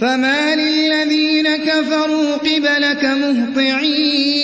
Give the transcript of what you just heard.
فما للذين كَفَرُوا قِبَلَكَ مُهْطِعِينَ.